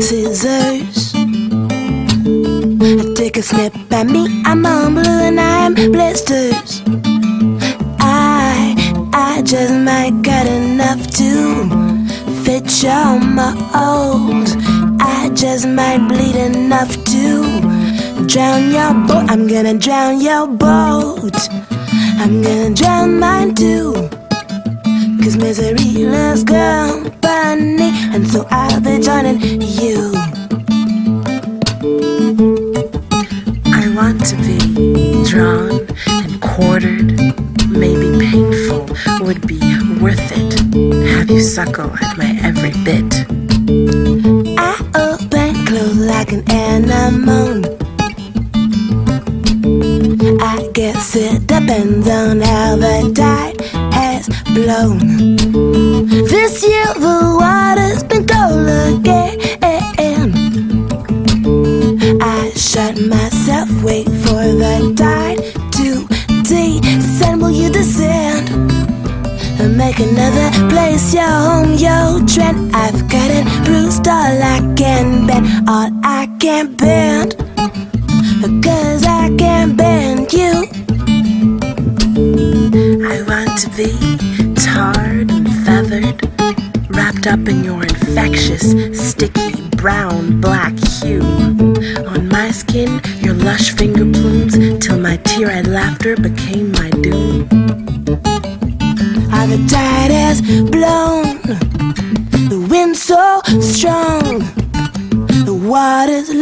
scissors. I take a snip at me, I'm blue and I'm blisters. I, I just might got enough to fit your mold. Just might bleed enough to drown your boat. I'm gonna drown your boat. I'm gonna drown mine too. Cause misery loves company, and so I'll be joining you. I want to be drawn and quartered. Maybe painful would be worth it. Have you suckle at my every bit. An animal. I guess it depends on how the tide has blown. This year the water's been cold again. I shut myself, wait for the tide to descend. Will you descend? And make another place your home, your trend. I've got it bruised, all I can bend, all I can bend. Cause I can't bend you. I want to be tarred and feathered, wrapped up in your infectious, sticky, brown, black hue. On my skin, your lush finger plumes, till my tear eyed laughter became my doom. The tide has blown,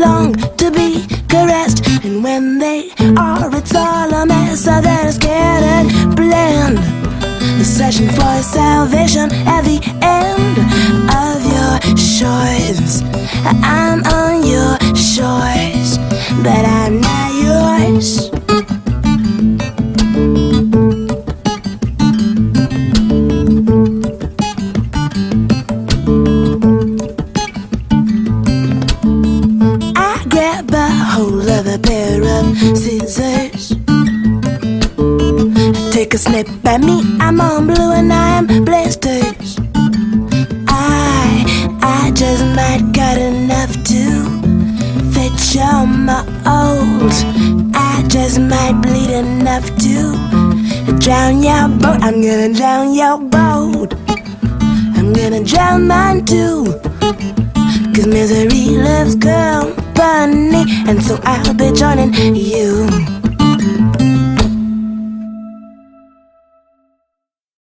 long to be caressed, and when they are, it's all a mess. So they're scared and blend. The searching for salvation at the end of your shores. I'm on your shores, but I'm scissors. Take a snip at me, I'm on blue and I'm blisters. I, I just might got enough to fit your old. I just might bleed enough to drown your boat. I'm gonna drown your boat. I'm gonna drown mine too. Cause misery loves company, and so I'll be joining you.